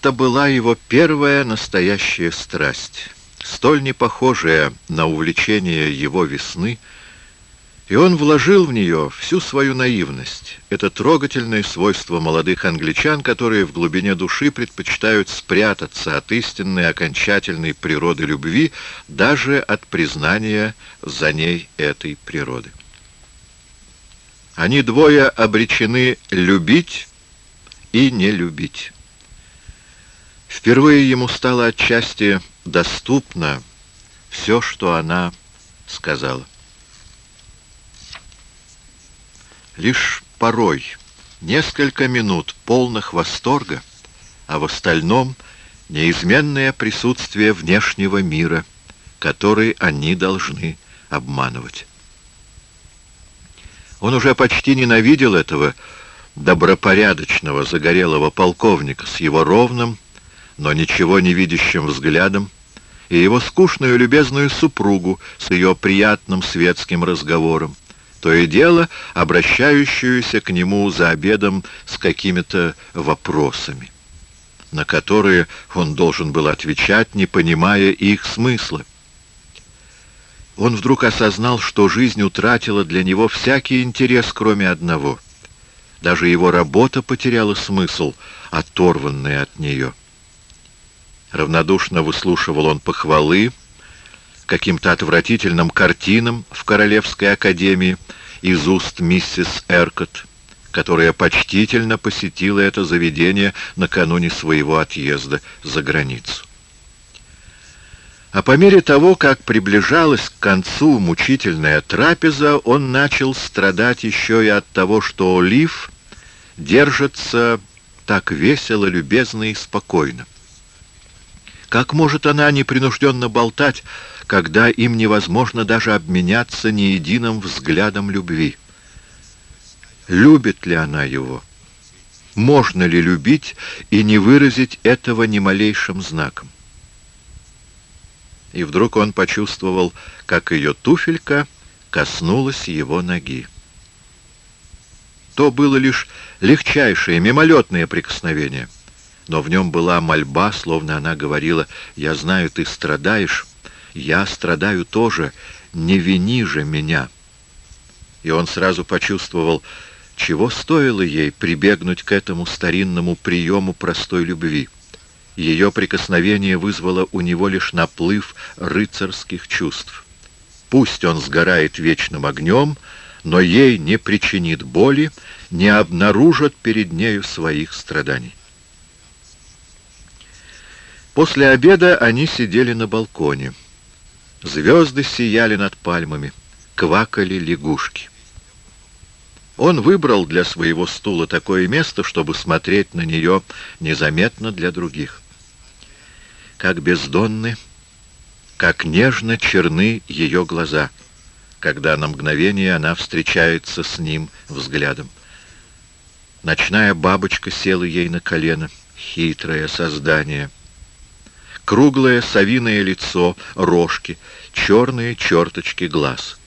Это была его первая настоящая страсть, столь не похожая на увлечение его весны, и он вложил в нее всю свою наивность, это трогательное свойство молодых англичан, которые в глубине души предпочитают спрятаться от истинной окончательной природы любви, даже от признания за ней этой природы. Они двое обречены любить и не любить. Впервые ему стало отчасти доступно все, что она сказала. Лишь порой несколько минут полных восторга, а в остальном неизменное присутствие внешнего мира, который они должны обманывать. Он уже почти ненавидел этого добропорядочного загорелого полковника с его ровным, но ничего не видящим взглядом, и его скучную любезную супругу с ее приятным светским разговором, то и дело обращающуюся к нему за обедом с какими-то вопросами, на которые он должен был отвечать, не понимая их смысла. Он вдруг осознал, что жизнь утратила для него всякий интерес, кроме одного. Даже его работа потеряла смысл, оторванный от нее. Равнодушно выслушивал он похвалы каким-то отвратительным картинам в Королевской академии из уст миссис Эркот, которая почтительно посетила это заведение накануне своего отъезда за границу. А по мере того, как приближалась к концу мучительная трапеза, он начал страдать еще и от того, что Олив держится так весело, любезно и спокойно. Как может она непринужденно болтать, когда им невозможно даже обменяться ни единым взглядом любви? Любит ли она его? Можно ли любить и не выразить этого ни малейшим знаком? И вдруг он почувствовал, как ее туфелька коснулась его ноги. То было лишь легчайшее, мимолетное прикосновение — но в нем была мольба, словно она говорила, «Я знаю, ты страдаешь, я страдаю тоже, не вини же меня». И он сразу почувствовал, чего стоило ей прибегнуть к этому старинному приему простой любви. Ее прикосновение вызвало у него лишь наплыв рыцарских чувств. Пусть он сгорает вечным огнем, но ей не причинит боли, не обнаружит перед нею своих страданий. После обеда они сидели на балконе. Звезды сияли над пальмами, квакали лягушки. Он выбрал для своего стула такое место, чтобы смотреть на нее незаметно для других. Как бездонны, как нежно черны ее глаза, когда на мгновение она встречается с ним взглядом. Ночная бабочка села ей на колено, хитрое создание — круглое совиное лицо, рожки, черные черточки глаз.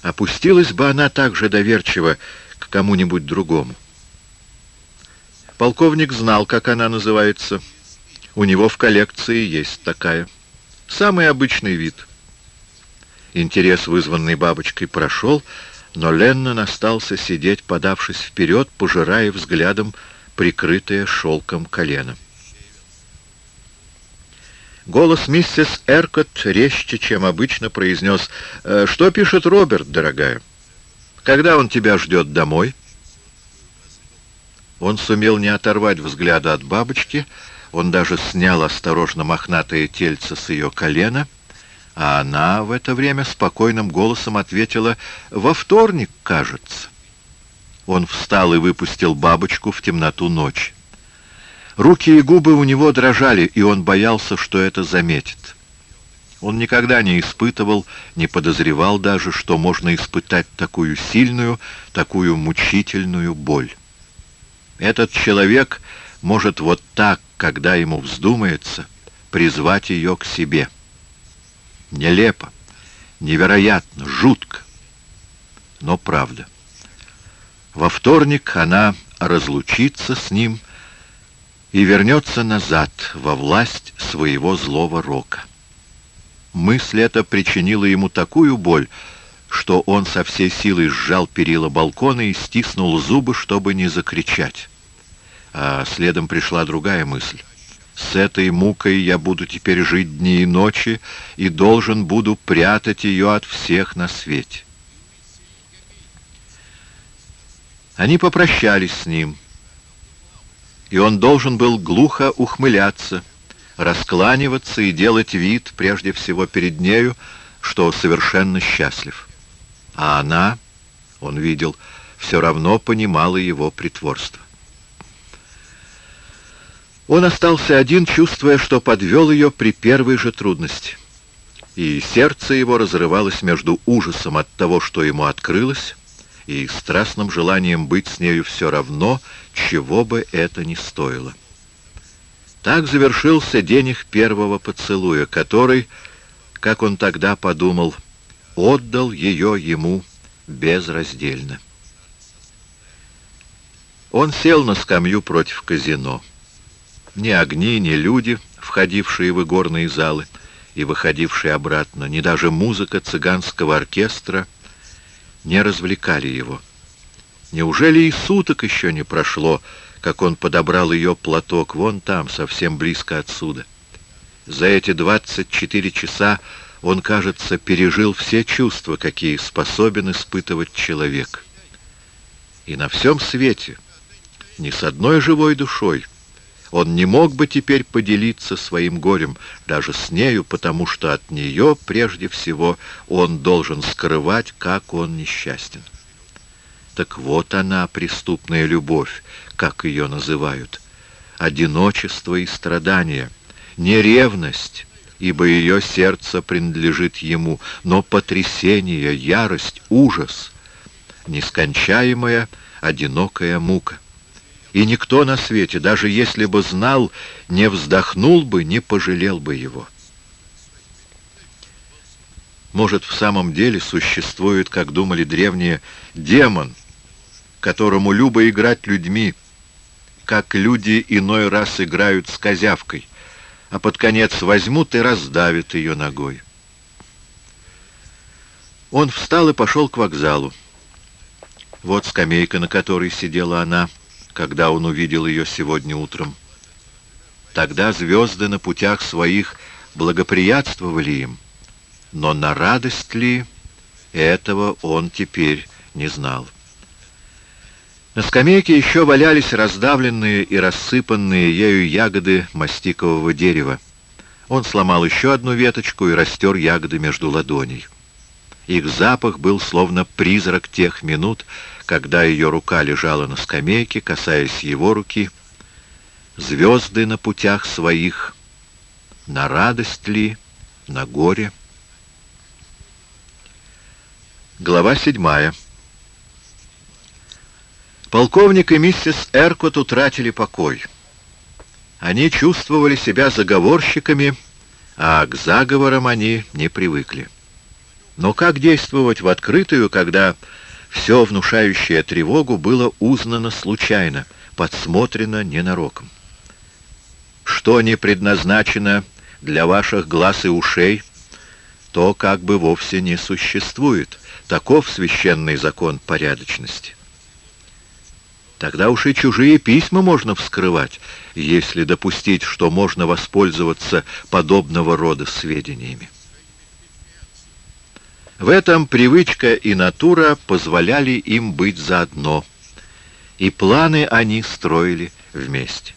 Опустилась бы она так же доверчиво к кому-нибудь другому. Полковник знал, как она называется. У него в коллекции есть такая. Самый обычный вид. Интерес, вызванный бабочкой, прошел, но Леннон остался сидеть, подавшись вперед, пожирая взглядом прикрытое шелком колено. Голос миссис Эркот резче, чем обычно, произнес «Э, «Что пишет Роберт, дорогая? Когда он тебя ждет домой?» Он сумел не оторвать взгляда от бабочки, он даже снял осторожно мохнатое тельце с ее колена, а она в это время спокойным голосом ответила «Во вторник, кажется». Он встал и выпустил бабочку в темноту ночи. Руки и губы у него дрожали, и он боялся, что это заметит. Он никогда не испытывал, не подозревал даже, что можно испытать такую сильную, такую мучительную боль. Этот человек может вот так, когда ему вздумается, призвать ее к себе. Нелепо, невероятно, жутко, но правда. Во вторник она разлучится с ним и вернется назад во власть своего злого рока. Мысль эта причинила ему такую боль, что он со всей силой сжал перила балкона и стиснул зубы, чтобы не закричать. А следом пришла другая мысль. С этой мукой я буду теперь жить дни и ночи и должен буду прятать ее от всех на свете. Они попрощались с ним, и он должен был глухо ухмыляться, раскланиваться и делать вид, прежде всего перед нею, что совершенно счастлив. А она, он видел, все равно понимала его притворство. Он остался один, чувствуя, что подвел ее при первой же трудности. И сердце его разрывалось между ужасом от того, что ему открылось, и страстным желанием быть с нею все равно, чего бы это ни стоило. Так завершился день их первого поцелуя, который, как он тогда подумал, отдал ее ему безраздельно. Он сел на скамью против казино. Ни огни, ни люди, входившие в игорные залы и выходившие обратно, ни даже музыка цыганского оркестра не развлекали его. Неужели и суток еще не прошло, как он подобрал ее платок вон там, совсем близко отсюда? За эти 24 часа он, кажется, пережил все чувства, какие способен испытывать человек. И на всем свете, ни с одной живой душой, он не мог бы теперь поделиться своим горем даже с нею, потому что от нее, прежде всего, он должен скрывать, как он несчастен. Так вот она, преступная любовь, как ее называют. Одиночество и страдание, не ревность, ибо ее сердце принадлежит ему, но потрясение, ярость, ужас, нескончаемая одинокая мука. И никто на свете, даже если бы знал, не вздохнул бы, не пожалел бы его. Может, в самом деле существует, как думали древние, демон, которому любо играть людьми, как люди иной раз играют с козявкой, а под конец возьмут и раздавят ее ногой. Он встал и пошел к вокзалу. Вот скамейка, на которой сидела она — когда он увидел ее сегодня утром. Тогда звезды на путях своих благоприятствовали им, но на радость ли этого он теперь не знал. На скамейке еще валялись раздавленные и рассыпанные ею ягоды мастикового дерева. Он сломал еще одну веточку и растер ягоды между ладоней. Их запах был словно призрак тех минут, когда ее рука лежала на скамейке, касаясь его руки. Звезды на путях своих, на радость ли, на горе. Глава седьмая. Полковник и миссис Эркот утратили покой. Они чувствовали себя заговорщиками, а к заговорам они не привыкли. Но как действовать в открытую, когда все внушающее тревогу было узнано случайно, подсмотрено ненароком? Что не предназначено для ваших глаз и ушей, то как бы вовсе не существует. Таков священный закон порядочности. Тогда уж и чужие письма можно вскрывать, если допустить, что можно воспользоваться подобного рода сведениями. В этом привычка и натура позволяли им быть заодно, и планы они строили вместе.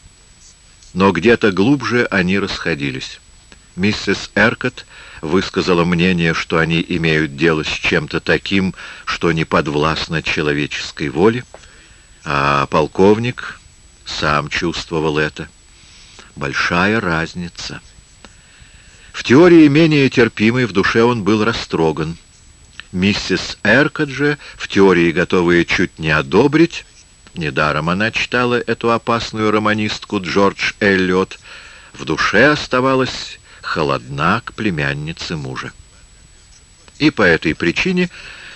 Но где-то глубже они расходились. Миссис Эркот высказала мнение, что они имеют дело с чем-то таким, что не подвластно человеческой воле, а полковник сам чувствовал это. Большая разница. В теории менее терпимый, в душе он был растроган. Миссис Эркот же, в теории готовая чуть не одобрить, недаром она читала эту опасную романистку Джордж Эллиот, в душе оставалась холодна к племяннице мужа. И по этой причине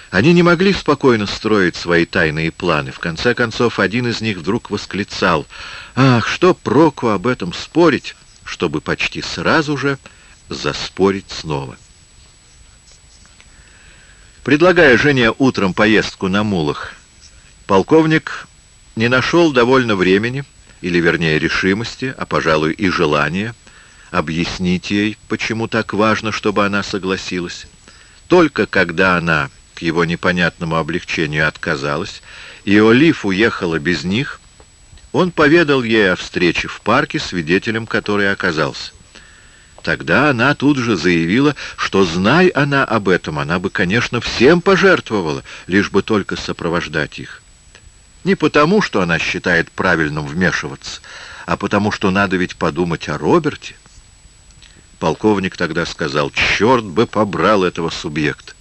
Они не могли спокойно строить свои тайные планы. В конце концов, один из них вдруг восклицал, «Ах, что проку об этом спорить!» чтобы почти сразу же заспорить снова. Предлагая жене утром поездку на мулах, полковник не нашел довольно времени, или вернее решимости, а, пожалуй, и желания, объяснить ей, почему так важно, чтобы она согласилась. Только когда она к его непонятному облегчению отказалась, и Олив уехала без них, он поведал ей о встрече в парке, свидетелем которой оказался. Тогда она тут же заявила, что, знай она об этом, она бы, конечно, всем пожертвовала, лишь бы только сопровождать их. Не потому, что она считает правильным вмешиваться, а потому, что надо ведь подумать о Роберте. Полковник тогда сказал, черт бы побрал этого субъекта.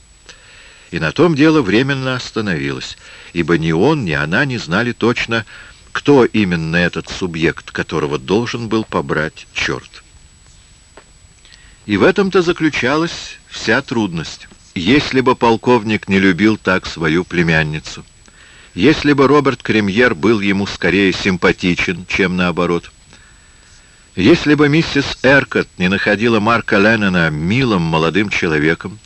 И на том дело временно остановилось, ибо ни он, ни она не знали точно, кто именно этот субъект, которого должен был побрать черт. И в этом-то заключалась вся трудность. Если бы полковник не любил так свою племянницу, если бы Роберт Кремьер был ему скорее симпатичен, чем наоборот, если бы миссис Эркот не находила Марка Леннона милым молодым человеком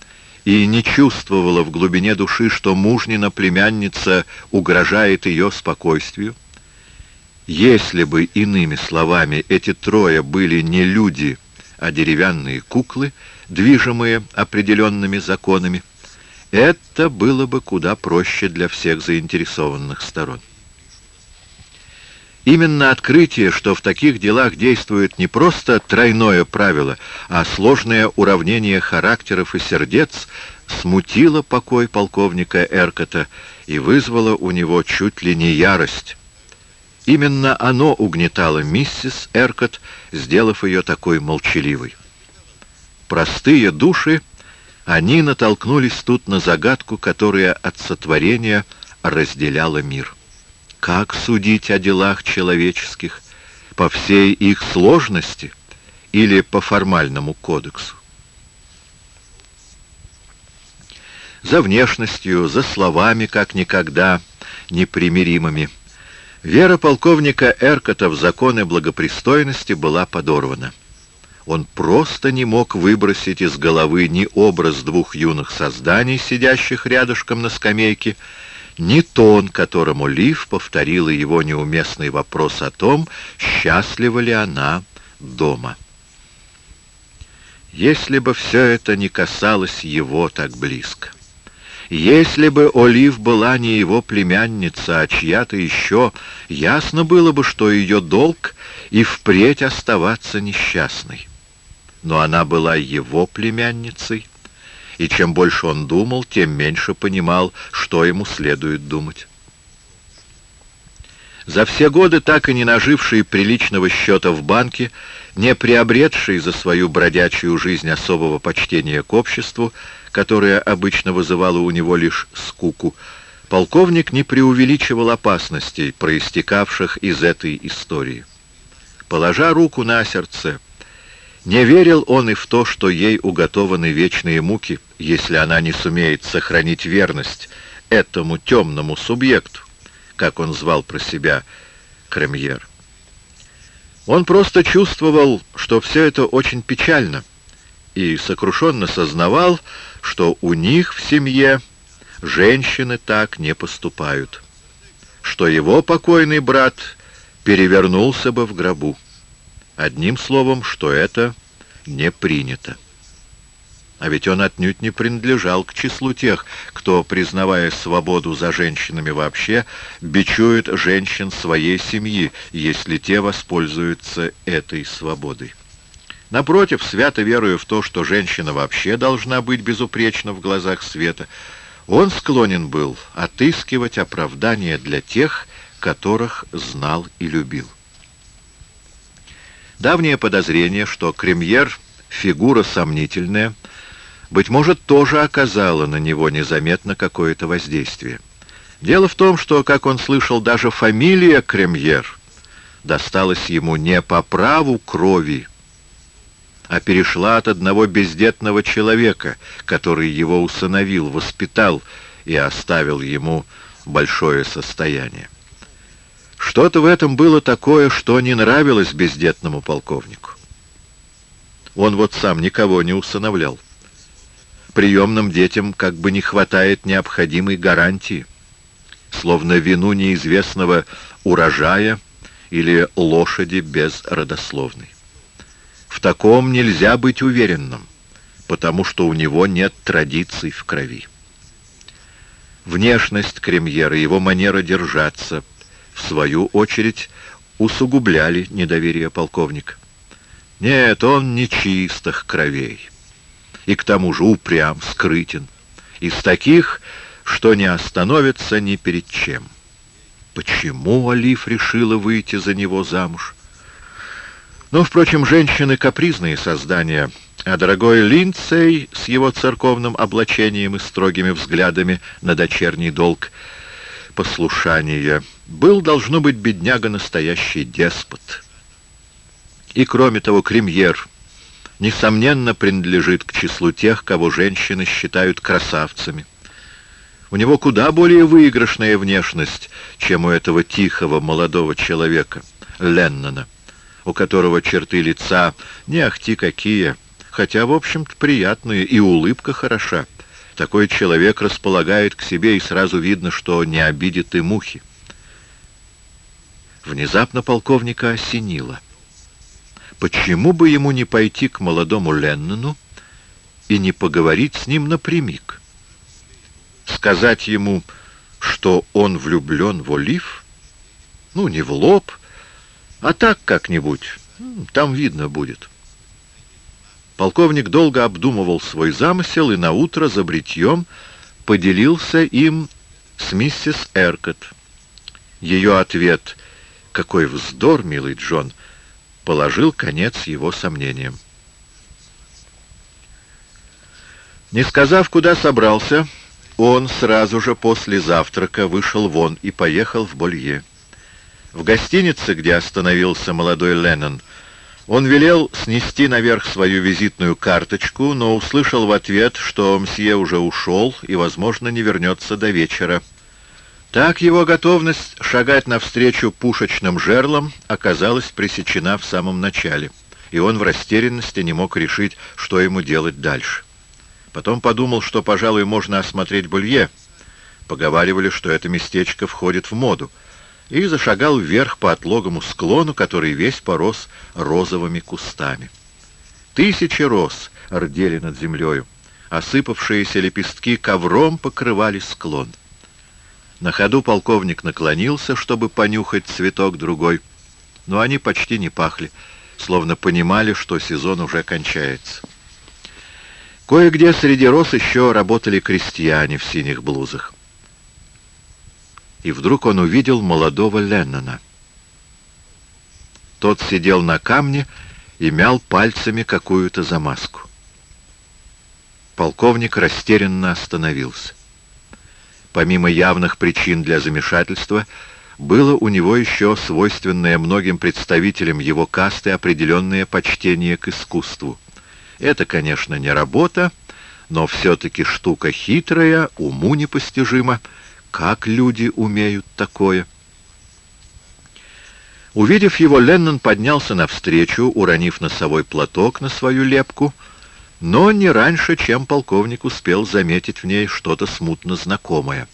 и не чувствовала в глубине души, что мужнина племянница угрожает ее спокойствию, если бы, иными словами, эти трое были не люди, а деревянные куклы, движимые определенными законами, это было бы куда проще для всех заинтересованных сторон. Именно открытие, что в таких делах действует не просто тройное правило, а сложное уравнение характеров и сердец, смутило покой полковника Эркота и вызвало у него чуть ли не ярость. Именно оно угнетало миссис Эркот, сделав ее такой молчаливой. Простые души, они натолкнулись тут на загадку, которая от сотворения разделяла мир. Как судить о делах человеческих? По всей их сложности или по формальному кодексу? За внешностью, за словами, как никогда, непримиримыми – Вера полковника Эркота в законы благопристойности была подорвана. Он просто не мог выбросить из головы ни образ двух юных созданий, сидящих рядышком на скамейке, ни тон, которому Лив повторила его неуместный вопрос о том, счастлива ли она дома. Если бы все это не касалось его так близко. Если бы Олив была не его племянница, а чья-то еще, ясно было бы, что ее долг и впредь оставаться несчастной. Но она была его племянницей, и чем больше он думал, тем меньше понимал, что ему следует думать. За все годы, так и не наживший приличного счета в банке, не приобретший за свою бродячую жизнь особого почтения к обществу, которое обычно вызывало у него лишь скуку, полковник не преувеличивал опасностей, проистекавших из этой истории. Положа руку на сердце, не верил он и в то, что ей уготованы вечные муки, если она не сумеет сохранить верность этому темному субъекту, как он звал про себя Кремьер. Он просто чувствовал, что все это очень печально, и сокрушенно сознавал, что у них в семье женщины так не поступают, что его покойный брат перевернулся бы в гробу. Одним словом, что это не принято. А ведь он отнюдь не принадлежал к числу тех, кто, признавая свободу за женщинами вообще, бичует женщин своей семьи, если те воспользуются этой свободой. Напротив, свято веруя в то, что женщина вообще должна быть безупречна в глазах света, он склонен был отыскивать оправдания для тех, которых знал и любил. Давнее подозрение, что Кремьер — фигура сомнительная, быть может, тоже оказало на него незаметно какое-то воздействие. Дело в том, что, как он слышал, даже фамилия Кремьер досталась ему не по праву крови, а перешла от одного бездетного человека, который его усыновил, воспитал и оставил ему большое состояние. Что-то в этом было такое, что не нравилось бездетному полковнику. Он вот сам никого не усыновлял. Приемным детям как бы не хватает необходимой гарантии, словно вину неизвестного урожая или лошади без родословной. В таком нельзя быть уверенным, потому что у него нет традиций в крови. Внешность Кремьера, его манера держаться, в свою очередь, усугубляли недоверие полковника. Нет, он не чистых кровей. И к тому же упрям, скрытен. Из таких, что не остановится ни перед чем. Почему Олив решила выйти за него замуж? Но, впрочем, женщины — капризные создания, а дорогой Линдсей с его церковным облачением и строгими взглядами на дочерний долг послушания был, должно быть, бедняга настоящий деспот. И, кроме того, Кремьер, несомненно, принадлежит к числу тех, кого женщины считают красавцами. У него куда более выигрышная внешность, чем у этого тихого молодого человека, Леннона у которого черты лица не ахти какие, хотя, в общем-то, приятные, и улыбка хороша. Такой человек располагает к себе, и сразу видно, что не обидит и мухи. Внезапно полковника осенило. Почему бы ему не пойти к молодому Леннону и не поговорить с ним напрямик? Сказать ему, что он влюблен в Олив? Ну, не в лоб, а так как-нибудь, там видно будет. Полковник долго обдумывал свой замысел и наутро за бритьем поделился им с миссис Эркот. Ее ответ «Какой вздор, милый Джон!» положил конец его сомнениям. Не сказав, куда собрался, он сразу же после завтрака вышел вон и поехал в Болье. В гостинице, где остановился молодой Леннон, он велел снести наверх свою визитную карточку, но услышал в ответ, что мсье уже ушел и, возможно, не вернется до вечера. Так его готовность шагать навстречу пушечным жерлам оказалась пресечена в самом начале, и он в растерянности не мог решить, что ему делать дальше. Потом подумал, что, пожалуй, можно осмотреть Булье. Поговаривали, что это местечко входит в моду — и зашагал вверх по отлогому склону, который весь порос розовыми кустами. Тысячи роз рдели над землею, осыпавшиеся лепестки ковром покрывали склон. На ходу полковник наклонился, чтобы понюхать цветок другой, но они почти не пахли, словно понимали, что сезон уже кончается. Кое-где среди роз еще работали крестьяне в синих блузах и вдруг он увидел молодого Леннона. Тот сидел на камне и мял пальцами какую-то замазку. Полковник растерянно остановился. Помимо явных причин для замешательства, было у него еще свойственное многим представителям его касты определенное почтение к искусству. Это, конечно, не работа, но все-таки штука хитрая, уму непостижима, как люди умеют такое? Увидев его, Леннон поднялся навстречу, уронив носовой платок на свою лепку, но не раньше, чем полковник успел заметить в ней что-то смутно знакомое.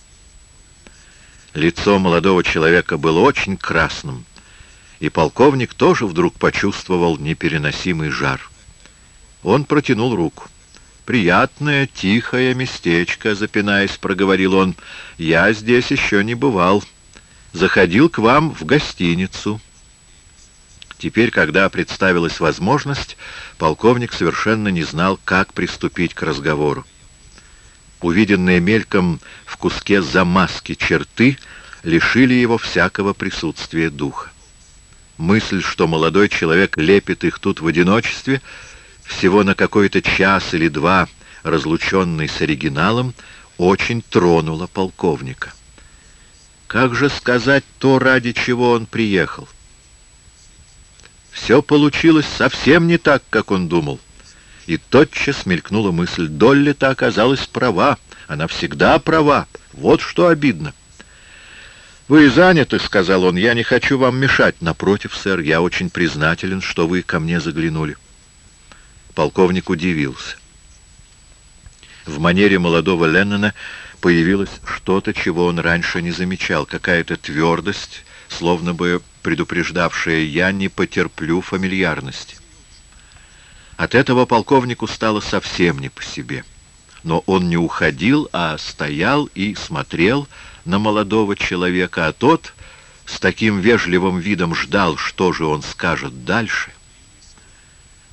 Лицо молодого человека было очень красным, и полковник тоже вдруг почувствовал непереносимый жар. Он протянул руку. «Приятное, тихое местечко», — запинаясь, проговорил он. «Я здесь еще не бывал. Заходил к вам в гостиницу». Теперь, когда представилась возможность, полковник совершенно не знал, как приступить к разговору. Увиденные мельком в куске замазки черты лишили его всякого присутствия духа. Мысль, что молодой человек лепит их тут в одиночестве — всего на какой-то час или два разлученный с оригиналом, очень тронула полковника. Как же сказать то, ради чего он приехал? Все получилось совсем не так, как он думал. И тотчас мелькнула мысль, Долли-то оказалась права, Она всегда права. Вот что обидно. «Вы заняты», — сказал он, — «я не хочу вам мешать. Напротив, сэр, я очень признателен, что вы ко мне заглянули». Полковник удивился. В манере молодого Леннона появилось что-то, чего он раньше не замечал, какая-то твердость, словно бы предупреждавшая «я не потерплю фамильярности». От этого полковнику стало совсем не по себе. Но он не уходил, а стоял и смотрел на молодого человека, а тот с таким вежливым видом ждал, что же он скажет дальше.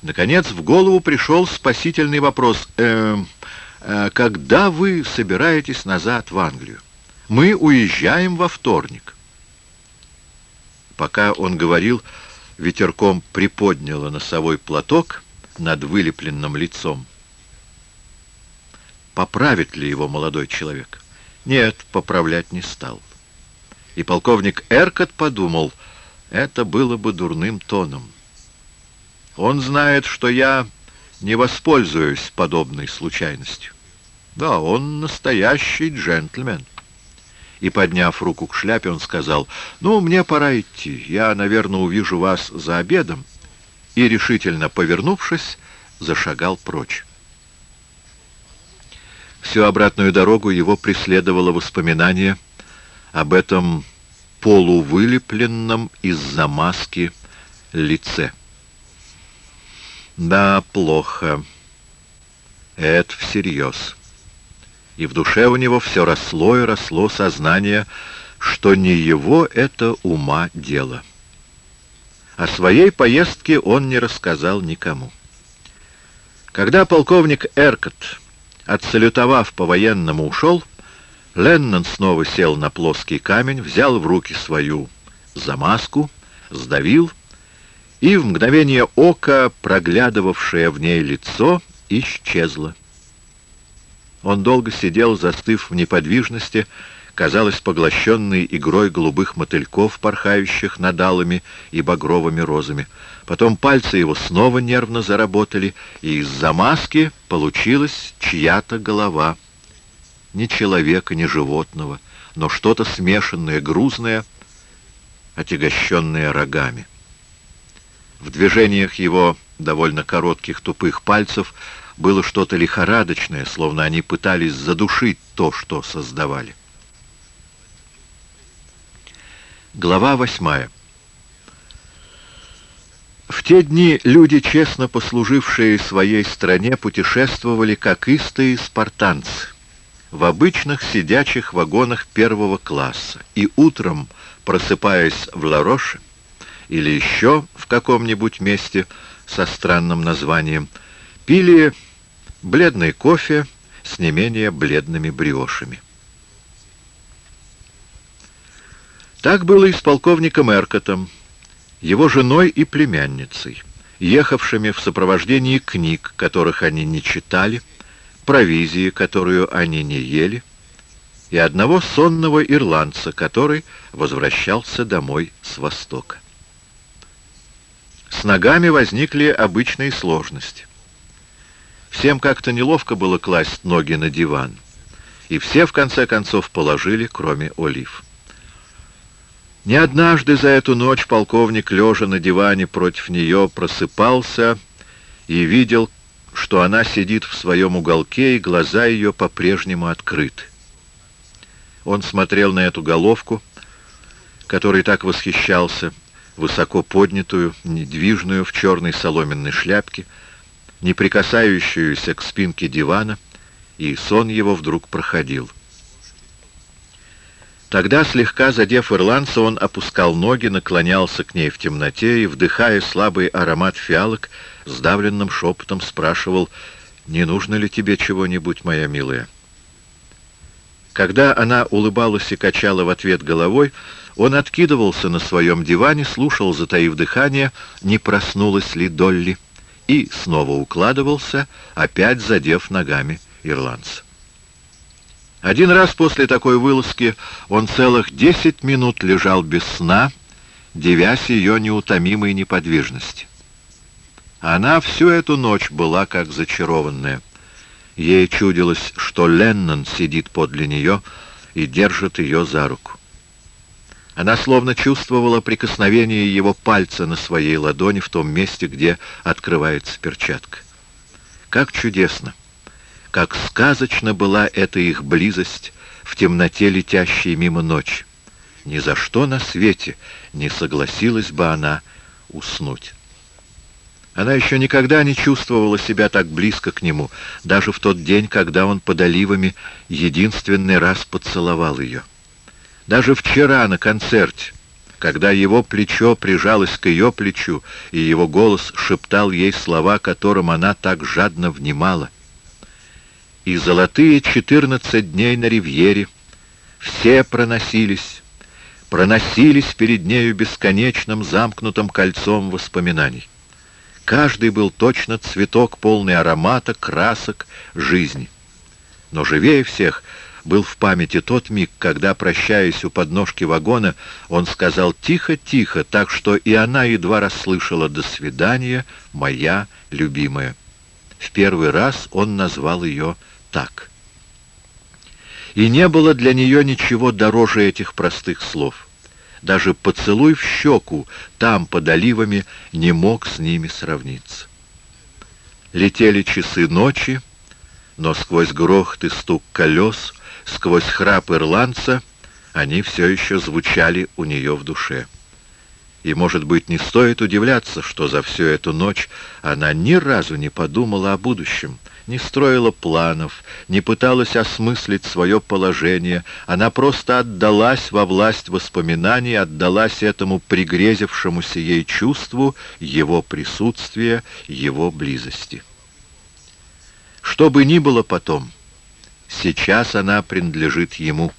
Наконец в голову пришел спасительный вопрос. «Э, э, «Когда вы собираетесь назад в Англию? Мы уезжаем во вторник». Пока он говорил, ветерком приподняло носовой платок — над вылепленным лицом. Поправит ли его молодой человек? Нет, поправлять не стал. И полковник Эркот подумал, это было бы дурным тоном. Он знает, что я не воспользуюсь подобной случайностью. Да, он настоящий джентльмен. И, подняв руку к шляпе, он сказал, «Ну, мне пора идти. Я, наверное, увижу вас за обедом» и, решительно повернувшись, зашагал прочь. Всю обратную дорогу его преследовало воспоминание об этом полувылепленном из-за маски лице. Да, плохо. Это всерьез. И в душе у него все росло и росло сознание, что не его это ума дело. О своей поездке он не рассказал никому. Когда полковник Эркот, отсалютовав по-военному, ушел, Леннон снова сел на плоский камень, взял в руки свою замазку, сдавил, и в мгновение ока, проглядывавшее в ней лицо, исчезло. Он долго сидел, застыв в неподвижности, казалось поглощенной игрой голубых мотыльков, порхающих над алыми и багровыми розами. Потом пальцы его снова нервно заработали, и из-за маски получилась чья-то голова. Ни человека, ни животного, но что-то смешанное, грузное, отягощенное рогами. В движениях его довольно коротких тупых пальцев было что-то лихорадочное, словно они пытались задушить то, что создавали. Глава восьмая. В те дни люди, честно послужившие своей стране, путешествовали как истые спартанцы в обычных сидячих вагонах первого класса и утром, просыпаясь в Лароше или еще в каком-нибудь месте со странным названием, пили бледный кофе с не менее бледными бриошами. Так было и с полковником Эркотом, его женой и племянницей, ехавшими в сопровождении книг, которых они не читали, провизии, которую они не ели, и одного сонного ирландца, который возвращался домой с востока. С ногами возникли обычные сложности. Всем как-то неловко было класть ноги на диван, и все в конце концов положили, кроме олив. Не однажды за эту ночь полковник, лежа на диване против нее, просыпался и видел, что она сидит в своем уголке, и глаза ее по-прежнему открыты. Он смотрел на эту головку, которой так восхищался, высоко поднятую, недвижную в черной соломенной шляпке, не прикасающуюся к спинке дивана, и сон его вдруг проходил. Тогда, слегка задев ирландца, он опускал ноги, наклонялся к ней в темноте и, вдыхая слабый аромат фиалок, сдавленным шепотом спрашивал, «Не нужно ли тебе чего-нибудь, моя милая?» Когда она улыбалась и качала в ответ головой, он откидывался на своем диване, слушал, затаив дыхание, не проснулась ли Долли, и снова укладывался, опять задев ногами ирландца. Один раз после такой вылазки он целых десять минут лежал без сна, девясь ее неутомимой неподвижности. Она всю эту ночь была как зачарованная. Ей чудилось, что Леннон сидит подле нее и держит ее за руку. Она словно чувствовала прикосновение его пальца на своей ладони в том месте, где открывается перчатка. Как чудесно! Как сказочно была эта их близость в темноте, летящей мимо ночи. Ни за что на свете не согласилась бы она уснуть. Она еще никогда не чувствовала себя так близко к нему, даже в тот день, когда он под оливами единственный раз поцеловал ее. Даже вчера на концерте, когда его плечо прижалось к ее плечу, и его голос шептал ей слова, которым она так жадно внимала. И золотые четырнадцать дней на ривьере все проносились, проносились перед нею бесконечным замкнутым кольцом воспоминаний. Каждый был точно цветок, полный аромата, красок, жизни. Но живее всех был в памяти тот миг, когда, прощаясь у подножки вагона, он сказал «тихо-тихо», так что и она едва расслышала «до свидания, моя любимая». В первый раз он назвал ее так. И не было для нее ничего дороже этих простых слов. Даже поцелуй в щеку там, под оливами, не мог с ними сравниться. Летели часы ночи, но сквозь грохот и стук колес, сквозь храп ирландца, они все еще звучали у нее в душе. И, может быть, не стоит удивляться, что за всю эту ночь она ни разу не подумала о будущем, не строила планов, не пыталась осмыслить свое положение. Она просто отдалась во власть воспоминаний, отдалась этому пригрезившемуся ей чувству его присутствия, его близости. Что бы ни было потом, сейчас она принадлежит ему.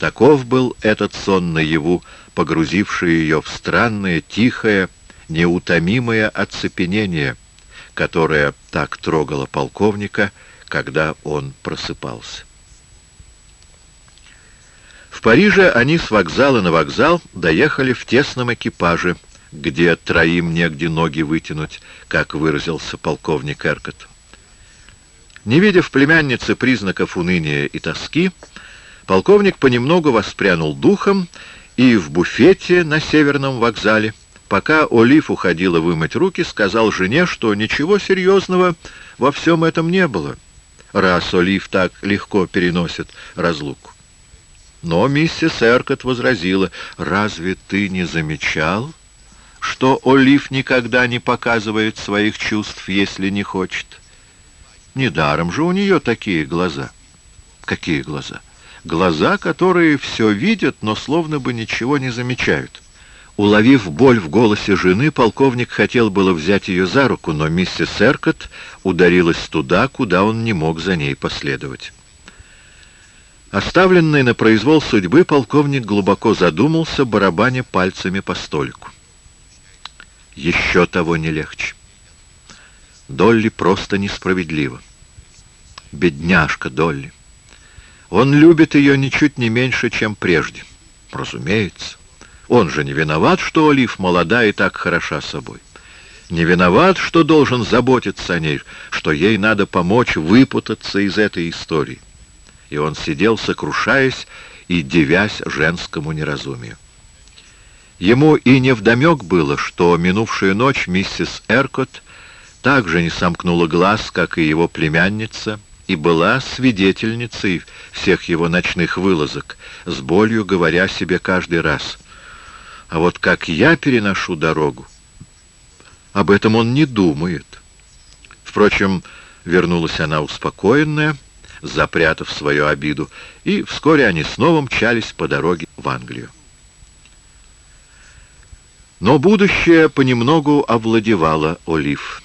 Таков был этот сон наяву, погрузивший ее в странное, тихое, неутомимое оцепенение — которая так трогала полковника, когда он просыпался. В Париже они с вокзала на вокзал доехали в тесном экипаже, где троим негде ноги вытянуть, как выразился полковник Эркот. Не видя в племяннице признаков уныния и тоски, полковник понемногу воспрянул духом и в буфете на северном вокзале Пока Олив уходила вымыть руки, сказал жене, что ничего серьезного во всем этом не было, раз Олив так легко переносит разлуку. Но миссис Эркот возразила, «Разве ты не замечал, что Олив никогда не показывает своих чувств, если не хочет? Недаром же у нее такие глаза». «Какие глаза?» «Глаза, которые все видят, но словно бы ничего не замечают». Уловив боль в голосе жены, полковник хотел было взять ее за руку, но миссис Эркот ударилась туда, куда он не мог за ней последовать. Оставленный на произвол судьбы, полковник глубоко задумался, барабаня пальцами по столику. Еще того не легче. Долли просто несправедлива. Бедняжка Долли. Он любит ее ничуть не меньше, чем прежде. Разумеется. Он же не виноват, что Олив молода и так хороша собой. Не виноват, что должен заботиться о ней, что ей надо помочь выпутаться из этой истории. И он сидел, сокрушаясь и девясь женскому неразумию. Ему и невдомек было, что минувшую ночь миссис Эркот также не сомкнула глаз, как и его племянница, и была свидетельницей всех его ночных вылазок, с болью говоря себе каждый раз — а вот как я переношу дорогу, об этом он не думает. Впрочем, вернулась она успокоенная, запрятав свою обиду, и вскоре они снова мчались по дороге в Англию. Но будущее понемногу овладевало Олив.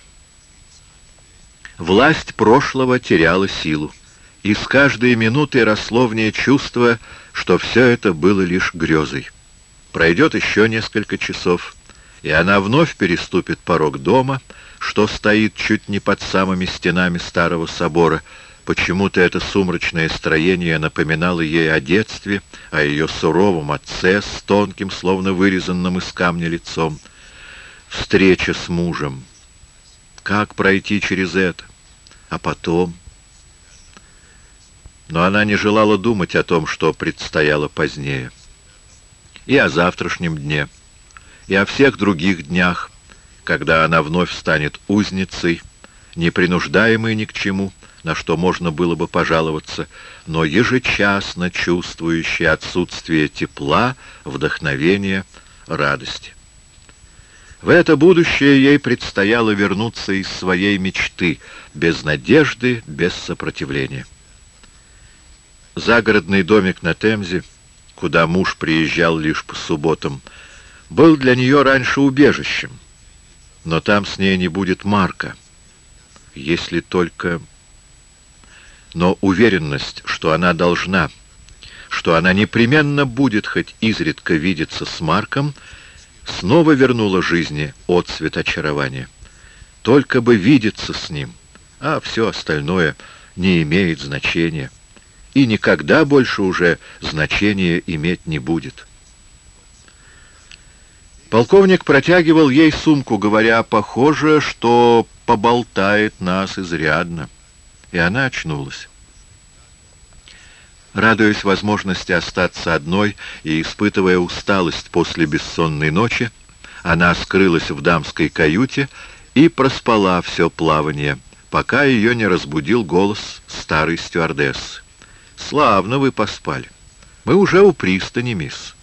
Власть прошлого теряла силу, и с каждой минутой росло в ней чувство, что все это было лишь грезой. Пройдет еще несколько часов, и она вновь переступит порог дома, что стоит чуть не под самыми стенами старого собора. Почему-то это сумрачное строение напоминало ей о детстве, о ее суровом отце с тонким, словно вырезанным из камня лицом. Встреча с мужем. Как пройти через это? А потом... но она не желала думать о том, что предстояло позднее. И о завтрашнем дне, и о всех других днях, когда она вновь станет узницей, не принуждаемой ни к чему, на что можно было бы пожаловаться, но ежечасно чувствующей отсутствие тепла, вдохновения, радости. В это будущее ей предстояло вернуться из своей мечты, без надежды, без сопротивления. Загородный домик на Темзе, куда муж приезжал лишь по субботам, был для нее раньше убежищем. Но там с ней не будет Марка, если только... Но уверенность, что она должна, что она непременно будет хоть изредка видеться с Марком, снова вернула жизни отцвет очарования. Только бы видеться с ним, а все остальное не имеет значения и никогда больше уже значения иметь не будет. Полковник протягивал ей сумку, говоря, похоже, что поболтает нас изрядно. И она очнулась. Радуясь возможности остаться одной и испытывая усталость после бессонной ночи, она скрылась в дамской каюте и проспала все плавание, пока ее не разбудил голос старой стюардессы. «Славно вы поспали. Мы уже у пристани, мисс».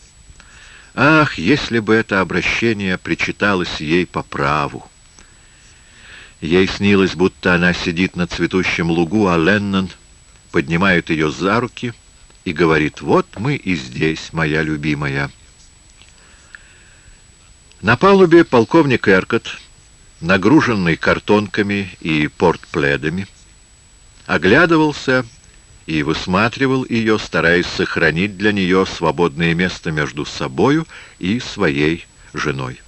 Ах, если бы это обращение причиталось ей по праву! Ей снилось, будто она сидит на цветущем лугу, а Леннон поднимает ее за руки и говорит, «Вот мы и здесь, моя любимая». На палубе полковник Эркот, нагруженный картонками и портпледами, оглядывался и высматривал ее, стараясь сохранить для нее свободное место между собою и своей женой.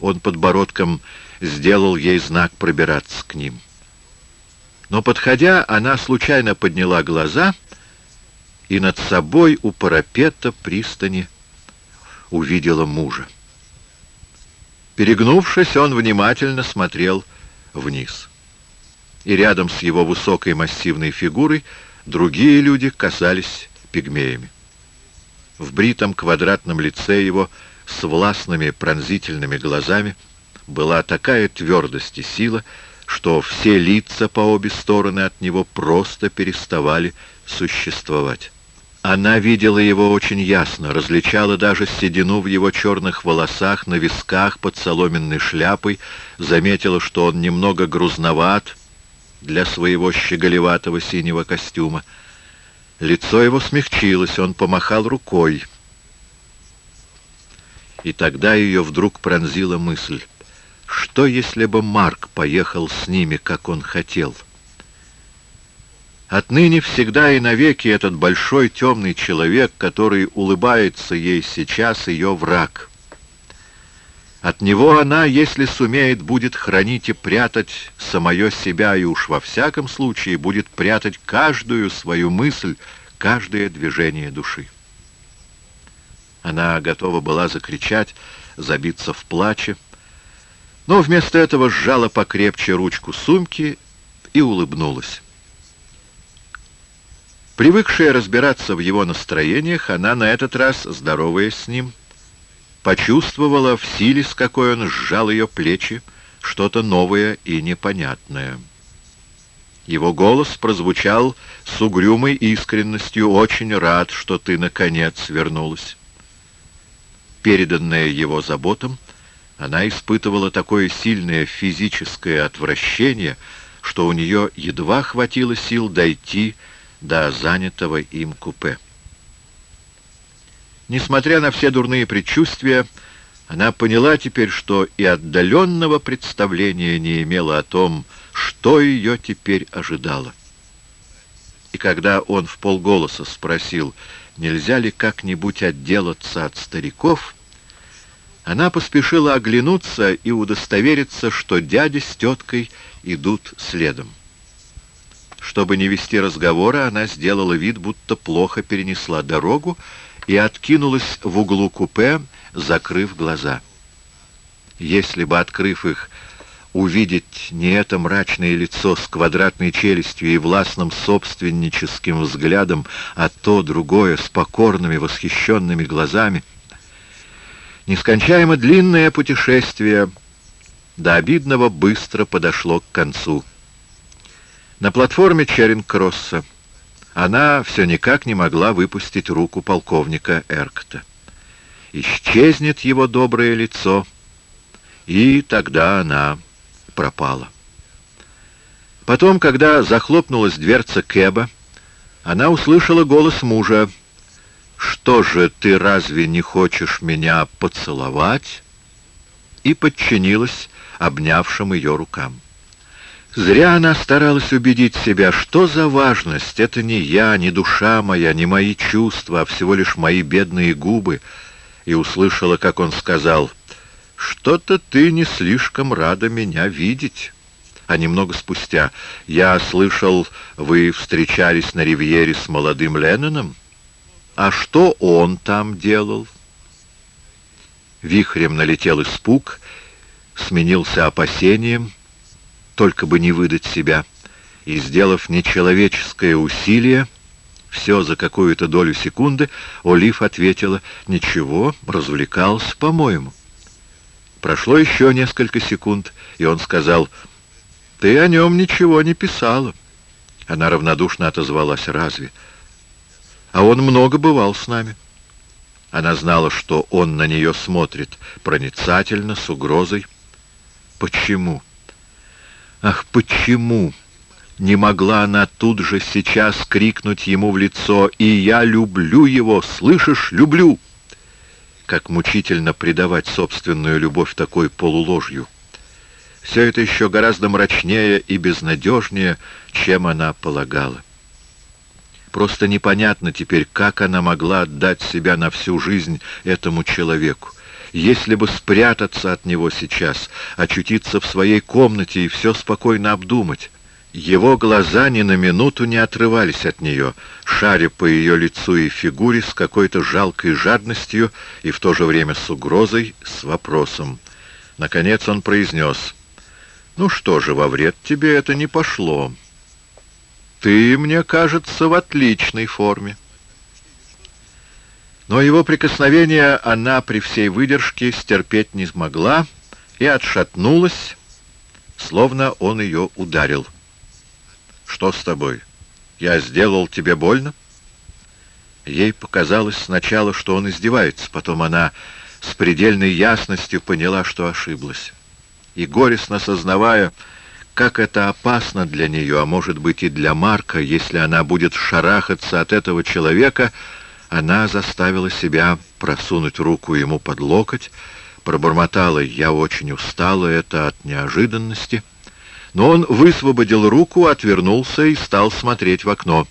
Он подбородком сделал ей знак пробираться к ним. Но, подходя, она случайно подняла глаза и над собой у парапета пристани увидела мужа. Перегнувшись, он внимательно смотрел вниз. И рядом с его высокой массивной фигурой Другие люди казались пигмеями. В бритом квадратном лице его с властными пронзительными глазами была такая твердость и сила, что все лица по обе стороны от него просто переставали существовать. Она видела его очень ясно, различала даже седину в его черных волосах, на висках под соломенной шляпой, заметила, что он немного грузноват, для своего щеголеватого синего костюма. Лицо его смягчилось, он помахал рукой. И тогда ее вдруг пронзила мысль. Что, если бы Марк поехал с ними, как он хотел? Отныне всегда и навеки этот большой темный человек, который улыбается ей сейчас, ее враг — от него она, если сумеет, будет хранить и прятать самое себя, и уж во всяком случае будет прятать каждую свою мысль, каждое движение души. Она готова была закричать, забиться в плаче, но вместо этого сжала покрепче ручку сумки и улыбнулась. Привыкшая разбираться в его настроениях, она на этот раз, здороваясь с ним, почувствовала в силе, с какой он сжал ее плечи, что-то новое и непонятное. Его голос прозвучал с угрюмой искренностью «Очень рад, что ты, наконец, вернулась». Переданная его заботам, она испытывала такое сильное физическое отвращение, что у нее едва хватило сил дойти до занятого им купе. Несмотря на все дурные предчувствия, она поняла теперь, что и отдаленного представления не имела о том, что ее теперь ожидало. И когда он в полголоса спросил, нельзя ли как-нибудь отделаться от стариков, она поспешила оглянуться и удостовериться, что дядя с теткой идут следом. Чтобы не вести разговора, она сделала вид, будто плохо перенесла дорогу, и откинулась в углу купе, закрыв глаза. Если бы, открыв их, увидеть не это мрачное лицо с квадратной челюстью и властным собственническим взглядом, а то другое с покорными восхищенными глазами. Нескончаемо длинное путешествие до обидного быстро подошло к концу. На платформе Черинг-Кросса она все никак не могла выпустить руку полковника Эркта. Исчезнет его доброе лицо, и тогда она пропала. Потом, когда захлопнулась дверца Кэба, она услышала голос мужа. «Что же, ты разве не хочешь меня поцеловать?» И подчинилась обнявшим ее рукам. Зря она старалась убедить себя, что за важность, это не я, не душа моя, не мои чувства, а всего лишь мои бедные губы, и услышала, как он сказал — «Что-то ты не слишком рада меня видеть». А немного спустя «Я слышал, вы встречались на ривьере с молодым Ленноном? А что он там делал?» Вихрем налетел испуг, сменился опасением, только бы не выдать себя, и, сделав нечеловеческое усилие, все за какую-то долю секунды, Олив ответила «Ничего, развлекался, по-моему». Прошло еще несколько секунд, и он сказал, «Ты о нем ничего не писала». Она равнодушно отозвалась, «Разве?» «А он много бывал с нами». Она знала, что он на нее смотрит проницательно, с угрозой. «Почему?» «Ах, почему?» Не могла она тут же сейчас крикнуть ему в лицо «И я люблю его, слышишь, люблю!» как мучительно предавать собственную любовь такой полуложью. Все это еще гораздо мрачнее и безнадежнее, чем она полагала. Просто непонятно теперь, как она могла отдать себя на всю жизнь этому человеку. Если бы спрятаться от него сейчас, очутиться в своей комнате и все спокойно обдумать, его глаза ни на минуту не отрывались от нее, шаря по ее лицу и фигуре с какой-то жалкой жадностью и в то же время с угрозой, с вопросом. Наконец он произнес, «Ну что же, во вред тебе это не пошло. Ты, мне кажется, в отличной форме». Но его прикосновение она при всей выдержке стерпеть не смогла и отшатнулась, словно он ее ударил. «Что с тобой? Я сделал тебе больно?» Ей показалось сначала, что он издевается, потом она с предельной ясностью поняла, что ошиблась. И горестно сознавая, как это опасно для нее, а может быть и для Марка, если она будет шарахаться от этого человека, она заставила себя просунуть руку ему под локоть, пробормотала «Я очень устала, это от неожиданности», но он высвободил руку, отвернулся и стал смотреть в окно.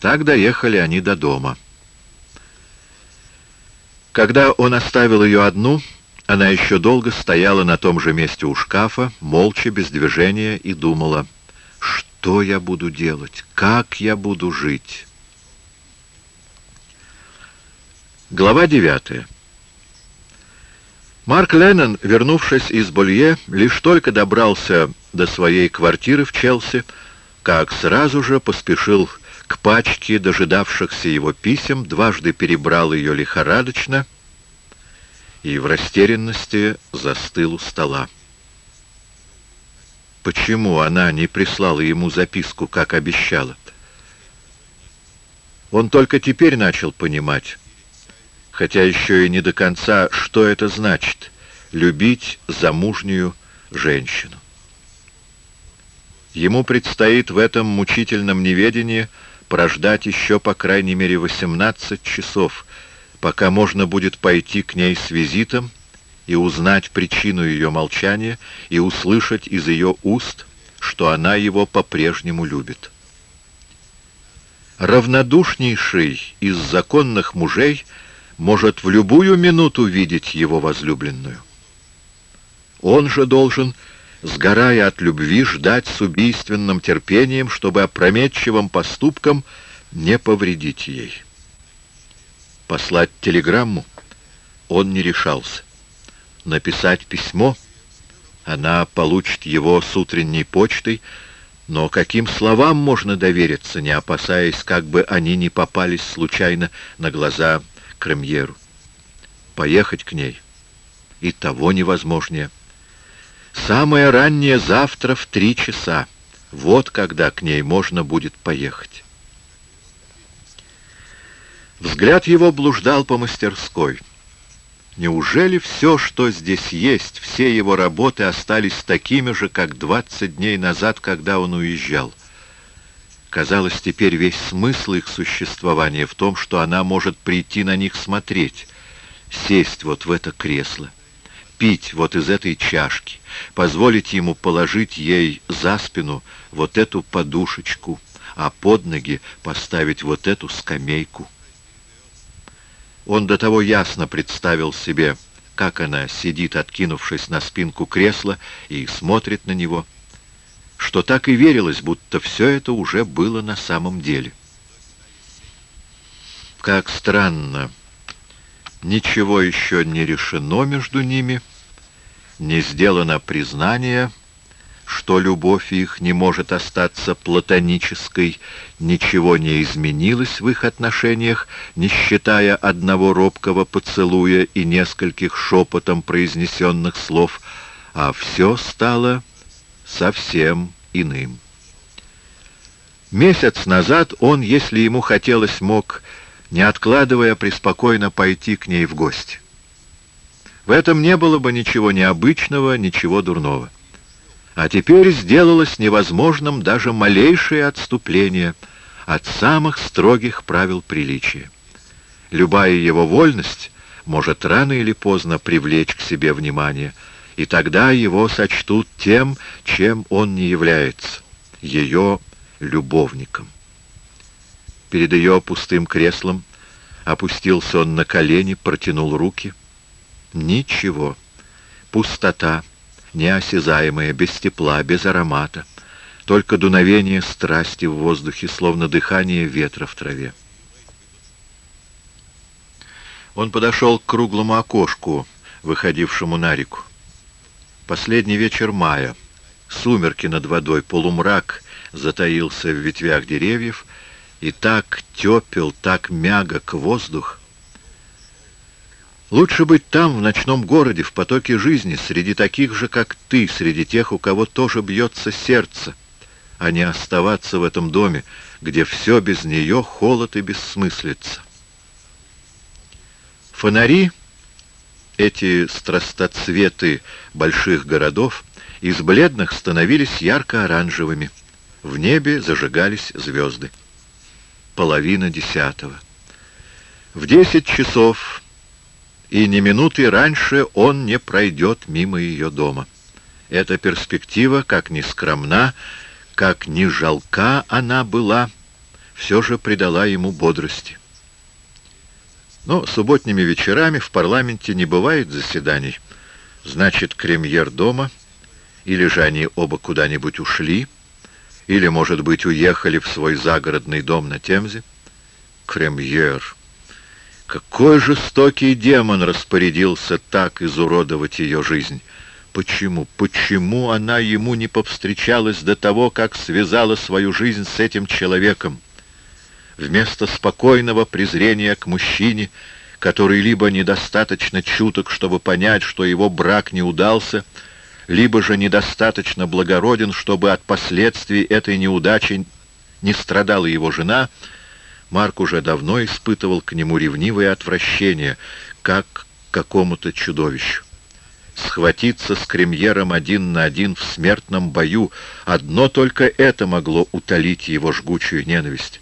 Так доехали они до дома. Когда он оставил ее одну, она еще долго стояла на том же месте у шкафа, молча, без движения, и думала, что я буду делать, как я буду жить. Глава девятая. Марк Леннон, вернувшись из Болье, лишь только добрался до своей квартиры в Челси, как сразу же поспешил к пачке дожидавшихся его писем, дважды перебрал ее лихорадочно и в растерянности застыл у стола. Почему она не прислала ему записку, как обещала? Он только теперь начал понимать, хотя еще и не до конца, что это значит — любить замужнюю женщину. Ему предстоит в этом мучительном неведении прождать еще по крайней мере 18 часов, пока можно будет пойти к ней с визитом и узнать причину ее молчания и услышать из ее уст, что она его по-прежнему любит. Равнодушнейший из законных мужей — может в любую минуту видеть его возлюбленную. Он же должен, сгорая от любви, ждать с убийственным терпением, чтобы опрометчивым поступком не повредить ей. Послать телеграмму он не решался. Написать письмо Она получит его с утренней почтой, но каким словам можно довериться, не опасаясь, как бы они не попались случайно на глаза Кремьеру? Поехать к ней и того невозможнее. Самое раннее завтра в три часа. Вот когда к ней можно будет поехать. Взгляд его блуждал по мастерской. Неужели все, что здесь есть, все его работы остались такими же, как двадцать дней назад, когда он уезжал? Казалось, теперь весь смысл их существования в том, что она может прийти на них смотреть, сесть вот в это кресло, пить вот из этой чашки, позволить ему положить ей за спину вот эту подушечку, а под ноги поставить вот эту скамейку. Он до того ясно представил себе, как она сидит, откинувшись на спинку кресла, и смотрит на него, что так и верилось, будто все это уже было на самом деле. Как странно. Ничего еще не решено между ними, не сделано признание — что любовь их не может остаться платонической, ничего не изменилось в их отношениях, не считая одного робкого поцелуя и нескольких шепотом произнесенных слов, а все стало совсем иным. Месяц назад он, если ему хотелось, мог, не откладывая, преспокойно пойти к ней в гости. В этом не было бы ничего необычного, ничего дурного. А теперь сделалось невозможным даже малейшее отступление от самых строгих правил приличия. Любая его вольность может рано или поздно привлечь к себе внимание, и тогда его сочтут тем, чем он не является, ее любовником. Перед ее пустым креслом опустился он на колени, протянул руки. Ничего. Пустота неосязаемое, без тепла, без аромата, только дуновение страсти в воздухе, словно дыхание ветра в траве. Он подошел к круглому окошку, выходившему на реку. Последний вечер мая. Сумерки над водой, полумрак затаился в ветвях деревьев, и так тепел, так мягок воздух, Лучше быть там, в ночном городе, в потоке жизни, среди таких же, как ты, среди тех, у кого тоже бьется сердце, а не оставаться в этом доме, где все без нее холод и бессмыслица. Фонари, эти страстоцветы больших городов, из бледных становились ярко-оранжевыми. В небе зажигались звезды. Половина десятого. В десять часов и ни минуты раньше он не пройдет мимо ее дома. Эта перспектива, как ни скромна, как ни жалка она была, все же придала ему бодрости. Но субботними вечерами в парламенте не бывает заседаний. Значит, кремьер дома, или же они оба куда-нибудь ушли, или, может быть, уехали в свой загородный дом на Темзе. Кремьер... Какой жестокий демон распорядился так изуродовать ее жизнь? Почему, почему она ему не повстречалась до того, как связала свою жизнь с этим человеком? Вместо спокойного презрения к мужчине, который либо недостаточно чуток, чтобы понять, что его брак не удался, либо же недостаточно благороден, чтобы от последствий этой неудачи не страдала его жена — Марк уже давно испытывал к нему ревнивое отвращение, как к какому-то чудовищу. Схватиться с кремьером один на один в смертном бою, одно только это могло утолить его жгучую ненависть.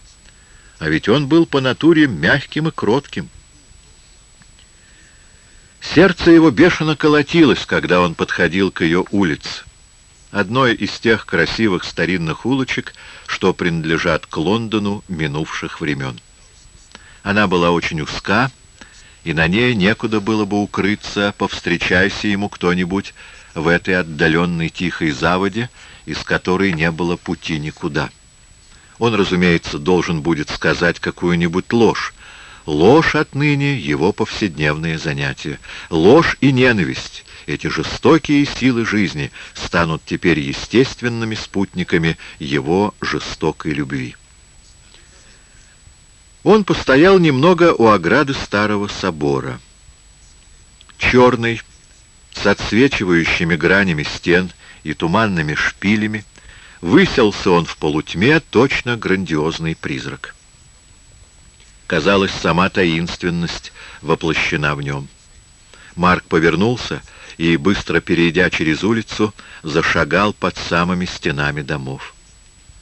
А ведь он был по натуре мягким и кротким. Сердце его бешено колотилось, когда он подходил к ее улице одной из тех красивых старинных улочек, что принадлежат к Лондону минувших времен. Она была очень узка, и на ней некуда было бы укрыться, повстречайся ему кто-нибудь в этой отдаленной тихой заводе, из которой не было пути никуда. Он, разумеется, должен будет сказать какую-нибудь ложь. Ложь отныне — его повседневное занятие. Ложь и ненависть эти жестокие силы жизни станут теперь естественными спутниками его жестокой любви. Он постоял немного у ограды старого собора. Черный, с отсвечивающими гранями стен и туманными шпилями, выселся он в полутьме, точно грандиозный призрак. Казалось, сама таинственность воплощена в нем. Марк повернулся и, быстро перейдя через улицу, зашагал под самыми стенами домов.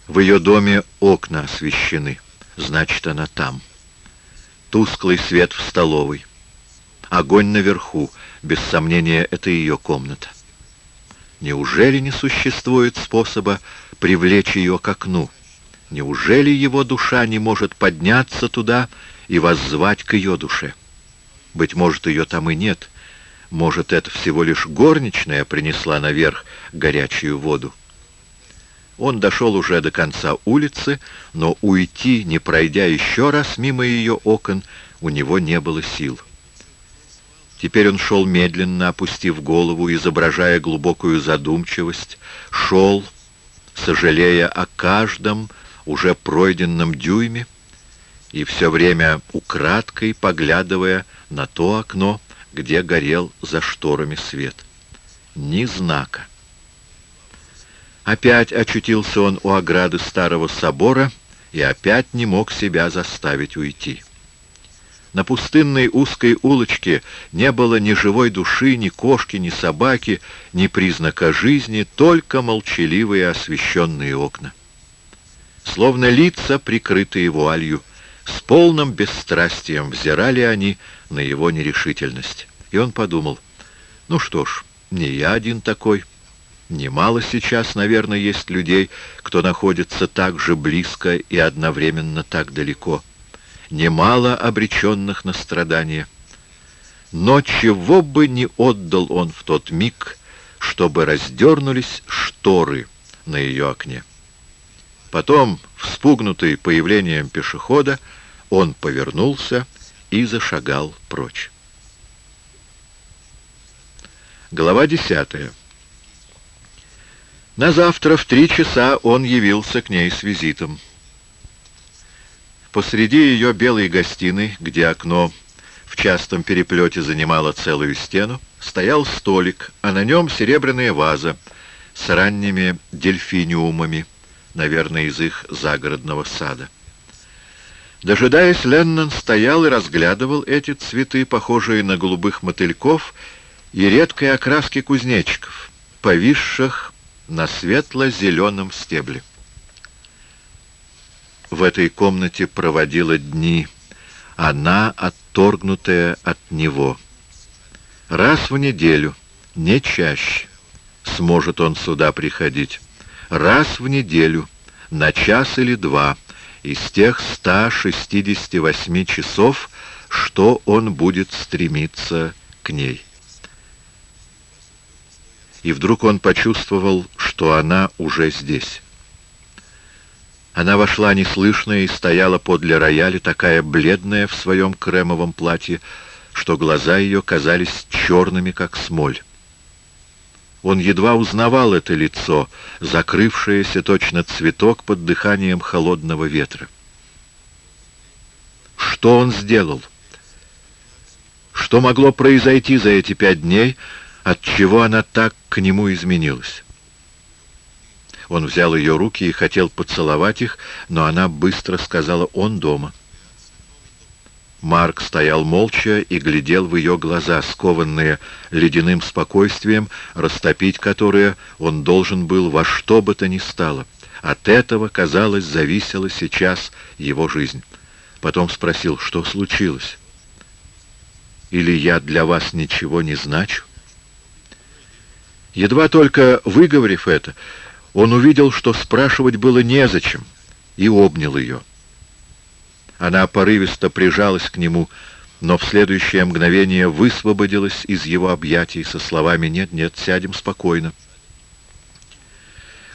В ее доме окна освещены, значит, она там. Тусклый свет в столовой. Огонь наверху, без сомнения, это ее комната. Неужели не существует способа привлечь ее к окну? Неужели его душа не может подняться туда и воззвать к ее душе? Быть может, ее там и нет. Может, это всего лишь горничная принесла наверх горячую воду. Он дошел уже до конца улицы, но уйти, не пройдя еще раз мимо ее окон, у него не было сил. Теперь он шел медленно, опустив голову, изображая глубокую задумчивость, шел, сожалея о каждом уже пройденном дюйме, и все время украдкой поглядывая на то окно, где горел за шторами свет. Ни знака. Опять очутился он у ограды старого собора и опять не мог себя заставить уйти. На пустынной узкой улочке не было ни живой души, ни кошки, ни собаки, ни признака жизни, только молчаливые освещенные окна. Словно лица, прикрытые вуалью, с полным бесстрастием взирали они на его нерешительность. И он подумал, ну что ж, не я один такой. Немало сейчас, наверное, есть людей, кто находится так же близко и одновременно так далеко. Немало обреченных на страдания. Но чего бы не отдал он в тот миг, чтобы раздернулись шторы на ее окне. Потом, вспугнутый появлением пешехода, он повернулся и зашагал прочь. Глава десятая. На завтра в три часа он явился к ней с визитом. Посреди ее белой гостиной, где окно в частом переплете занимало целую стену, стоял столик, а на нем серебряная ваза с ранними дельфиниумами, наверное, из их загородного сада. Дожидаясь, Леннон стоял и разглядывал эти цветы, похожие на голубых мотыльков, и редкой окраски кузнечиков, повисших на светло-зеленом стебле. В этой комнате проводила дни, она отторгнутая от него. Раз в неделю, не чаще, сможет он сюда приходить раз в неделю, на час или два, из тех 168 часов, что он будет стремиться к ней. И вдруг он почувствовал, что она уже здесь. Она вошла неслышно и стояла подле рояля, такая бледная в своем кремовом платье, что глаза ее казались черными, как смоль. Он едва узнавал это лицо, закрывшееся точно цветок под дыханием холодного ветра. Что он сделал? Что могло произойти за эти пять дней, от чего она так к нему изменилась? Он взял ее руки и хотел поцеловать их, но она быстро сказала «он дома». Марк стоял молча и глядел в ее глаза, скованные ледяным спокойствием, растопить которые он должен был во что бы то ни стало. От этого, казалось, зависела сейчас его жизнь. Потом спросил, что случилось? Или я для вас ничего не значу? Едва только выговорив это, он увидел, что спрашивать было незачем, и обнял ее. Она порывисто прижалась к нему, но в следующее мгновение высвободилась из его объятий со словами «Нет, нет, сядем спокойно».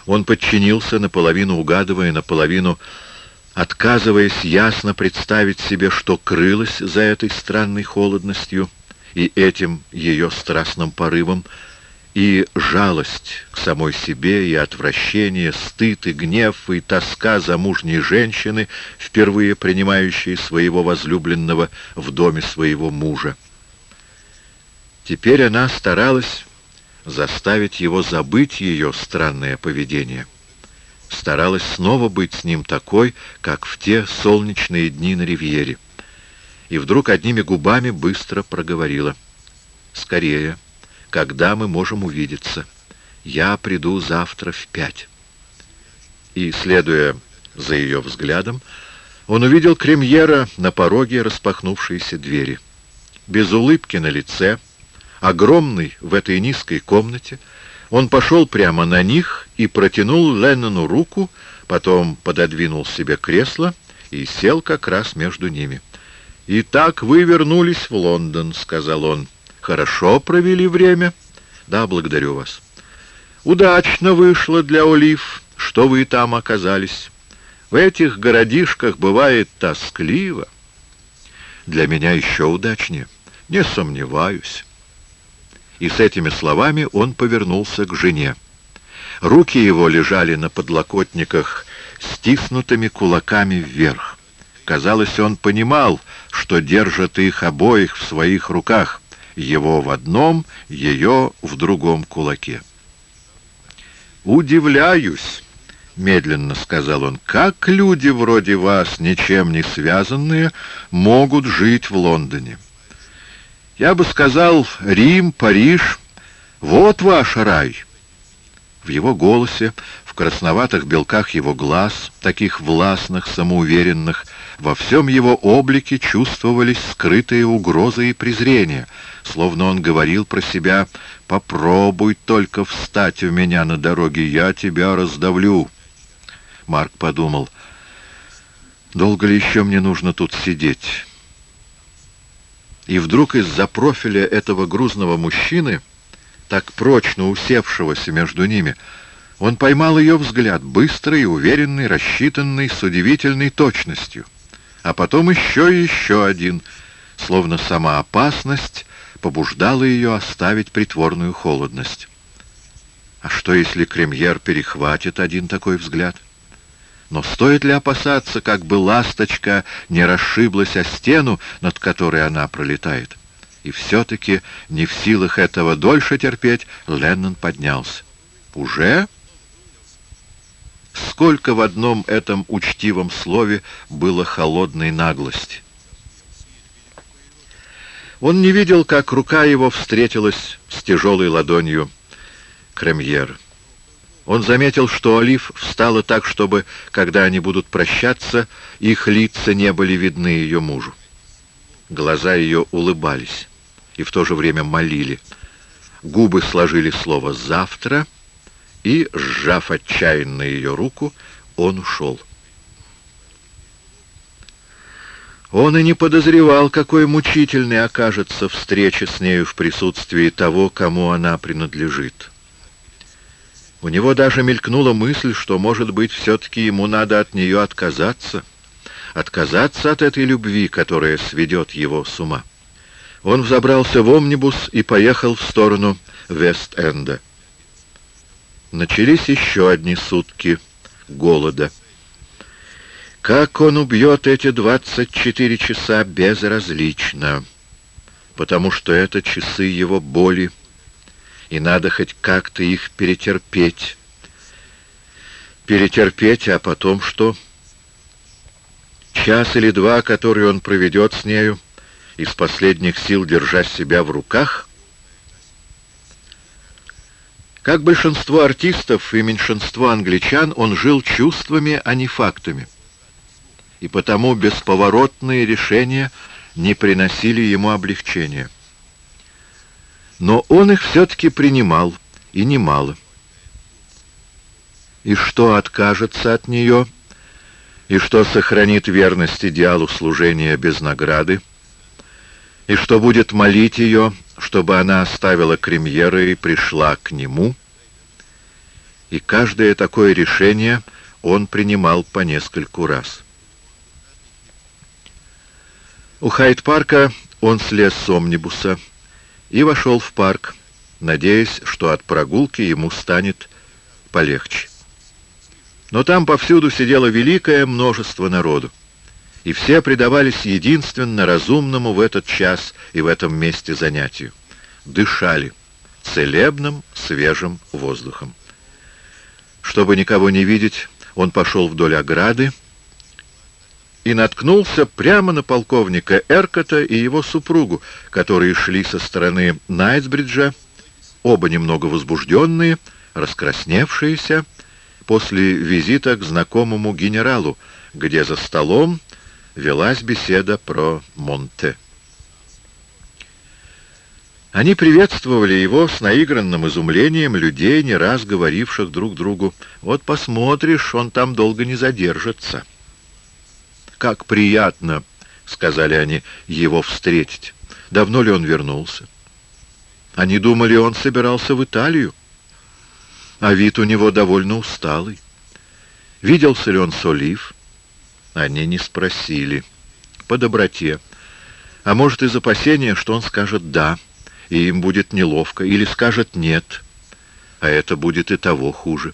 Он подчинился, наполовину угадывая, наполовину отказываясь ясно представить себе, что крылось за этой странной холодностью, и этим ее страстным порывом, и жалость к самой себе, и отвращение, стыд и гнев, и тоска замужней женщины, впервые принимающей своего возлюбленного в доме своего мужа. Теперь она старалась заставить его забыть ее странное поведение. Старалась снова быть с ним такой, как в те солнечные дни на ривьере. И вдруг одними губами быстро проговорила. «Скорее!» Когда мы можем увидеться. Я приду завтра в пять». И, следуя за ее взглядом, он увидел кремьера на пороге распахнувшейся двери. Без улыбки на лице, огромный в этой низкой комнате, он пошел прямо на них и протянул Леннону руку, потом пододвинул себе кресло и сел как раз между ними. «Итак, вы вернулись в Лондон», — сказал он. Хорошо провели время? Да, благодарю вас. Удачно вышло для Олив, что вы там оказались. В этих городишках бывает тоскливо. Для меня еще удачнее. Не сомневаюсь. И с этими словами он повернулся к жене. Руки его лежали на подлокотниках стиснутыми кулаками вверх. Казалось, он понимал, что держит их обоих в своих руках — его в одном, ее в другом кулаке. «Удивляюсь», — медленно сказал он, — «как люди вроде вас, ничем не связанные, могут жить в Лондоне? Я бы сказал, Рим, Париж — вот ваш рай». В его голосе, в красноватых белках его глаз, таких властных, самоуверенных, во всем его облике чувствовались скрытые угрозы и презрение, словно он говорил про себя «Попробуй только встать у меня на дороге, я тебя раздавлю». Марк подумал, «Долго ли еще мне нужно тут сидеть?» И вдруг из-за профиля этого грузного мужчины, так прочно усевшегося между ними, он поймал ее взгляд, быстрый, уверенный, рассчитанный, с удивительной точностью — а потом еще и еще один, словно сама опасность побуждала ее оставить притворную холодность. А что, если кремьер перехватит один такой взгляд? Но стоит ли опасаться, как бы ласточка не расшиблась о стену, над которой она пролетает? И все-таки, не в силах этого дольше терпеть, Леннон поднялся. «Уже?» Сколько в одном этом учтивом слове было холодной наглости. Он не видел, как рука его встретилась с тяжелой ладонью Кремьера. Он заметил, что Олив встала так, чтобы, когда они будут прощаться, их лица не были видны ее мужу. Глаза ее улыбались и в то же время молили. Губы сложили слово «завтра», и, сжав отчаянно ее руку, он ушел. Он и не подозревал, какой мучительной окажется встреча с нею в присутствии того, кому она принадлежит. У него даже мелькнула мысль, что, может быть, все-таки ему надо от нее отказаться, отказаться от этой любви, которая сведет его с ума. Он взобрался в омнибус и поехал в сторону Вест-Энда. Начались еще одни сутки голода. Как он убьет эти 24 часа безразлично, потому что это часы его боли, и надо хоть как-то их перетерпеть. Перетерпеть, а потом что? Час или два, которые он проведет с нею, из последних сил держа себя в руках, как большинство артистов и меньшинство англичан, он жил чувствами, а не фактами. И потому бесповоротные решения не приносили ему облегчения. Но он их все-таки принимал, и немало. И что откажется от нее, и что сохранит верность идеалу служения без награды, и что будет молить ее, чтобы она оставила кремьера и пришла к нему, и каждое такое решение он принимал по нескольку раз. У Хайд-парка он слез с омнибуса и вошел в парк, надеясь, что от прогулки ему станет полегче. Но там повсюду сидело великое множество народу, и все предавались единственно разумному в этот час и в этом месте занятию. Дышали целебным свежим воздухом. Чтобы никого не видеть, он пошел вдоль ограды и наткнулся прямо на полковника Эркота и его супругу, которые шли со стороны Найтсбриджа, оба немного возбужденные, раскрасневшиеся, после визита к знакомому генералу, где за столом велась беседа про Монте. Они приветствовали его с наигранным изумлением людей, не раз говоривших друг другу, «Вот посмотришь, он там долго не задержится». «Как приятно», — сказали они, — «его встретить. Давно ли он вернулся?» Они думали, он собирался в Италию, а вид у него довольно усталый. Виделся ли он с Олив? Они не спросили. По доброте. А может, из опасения, что он скажет «да», и им будет неловко, или скажет «нет», а это будет и того хуже,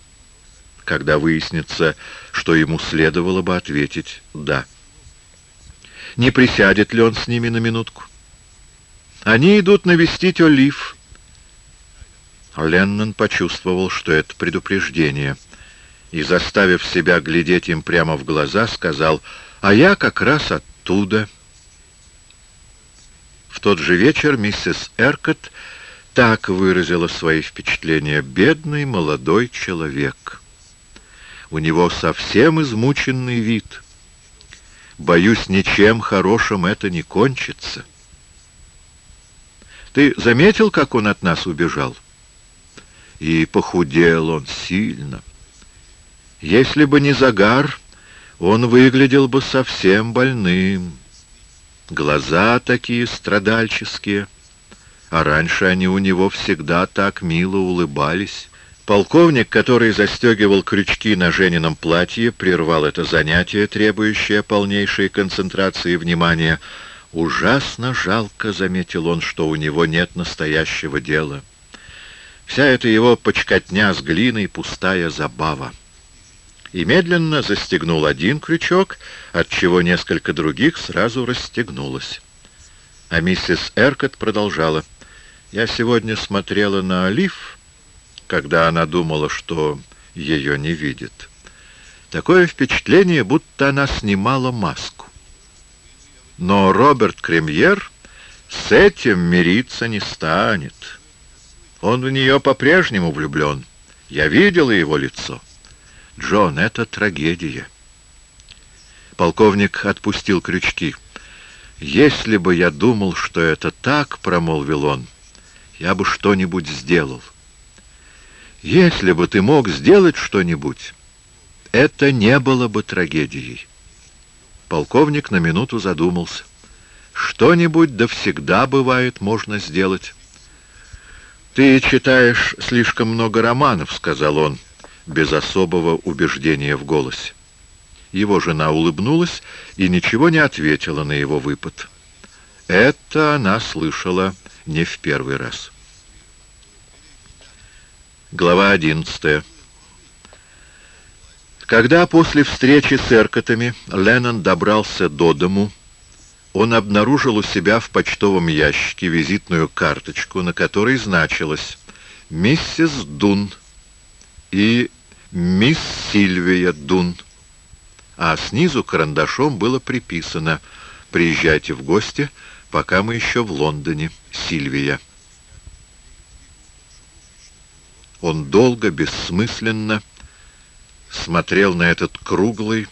когда выяснится, что ему следовало бы ответить «да». Не присядет ли он с ними на минутку? Они идут навестить Олив. Леннон почувствовал, что это предупреждение, и, заставив себя глядеть им прямо в глаза, сказал, «А я как раз оттуда». В тот же вечер миссис Эркот так выразила свои впечатления. «Бедный молодой человек. У него совсем измученный вид. Боюсь, ничем хорошим это не кончится». Ты заметил, как он от нас убежал? И похудел он сильно. Если бы не загар, он выглядел бы совсем больным. Глаза такие страдальческие, а раньше они у него всегда так мило улыбались. Полковник, который застегивал крючки на Женином платье, прервал это занятие, требующее полнейшей концентрации внимания, «Ужасно жалко», — заметил он, — «что у него нет настоящего дела. Вся эта его почкотня с глиной — пустая забава». И медленно застегнул один крючок, отчего несколько других сразу расстегнулось. А миссис Эркот продолжала. «Я сегодня смотрела на Олив, когда она думала, что ее не видит. Такое впечатление, будто она снимала маску. Но Роберт Кремьер с этим мириться не станет. Он в нее по-прежнему влюблен. Я видела его лицо. Джон, это трагедия. Полковник отпустил крючки. «Если бы я думал, что это так, — промолвил он, — я бы что-нибудь сделал. Если бы ты мог сделать что-нибудь, это не было бы трагедией. Полковник на минуту задумался. Что-нибудь да всегда бывает можно сделать. «Ты читаешь слишком много романов», — сказал он, без особого убеждения в голосе. Его жена улыбнулась и ничего не ответила на его выпад. Это она слышала не в первый раз. Глава одиннадцатая. Когда после встречи с Эркотами Леннон добрался до дому, он обнаружил у себя в почтовом ящике визитную карточку, на которой значилось «Миссис Дун» и «Мисс Сильвия Дун», а снизу карандашом было приписано «Приезжайте в гости, пока мы еще в Лондоне, Сильвия». Он долго, бессмысленно смотрел на этот круглый,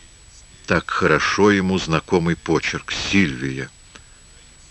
так хорошо ему знакомый почерк «Сильвия».